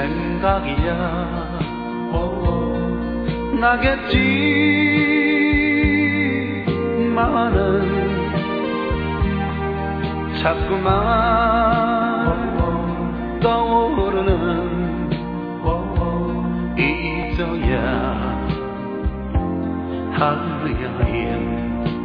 생각이야. 나겠지만은 자꾸만 떠오르는 할여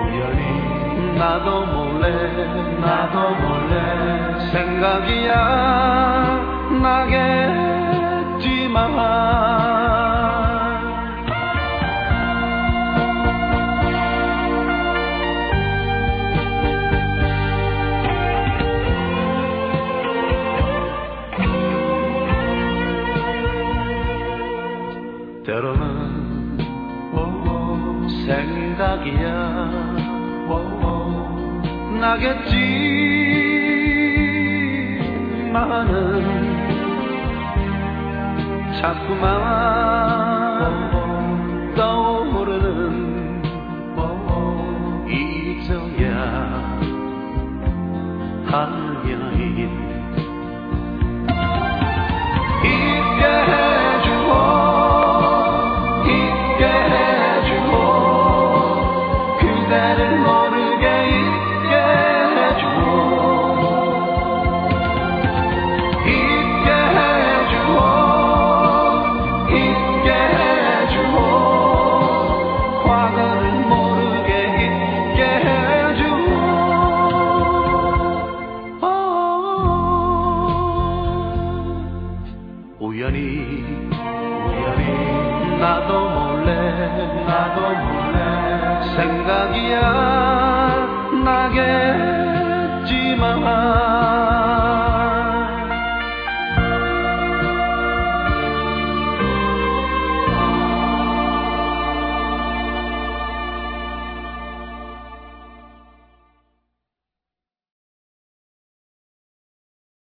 우연히 나도 몰래 나도 몰래 생각이야. 나겠지만. 때로는 생각이야. 나겠지만은 자꾸만 떠오르는 할여 나도 몰래 생각이야 나겠지만.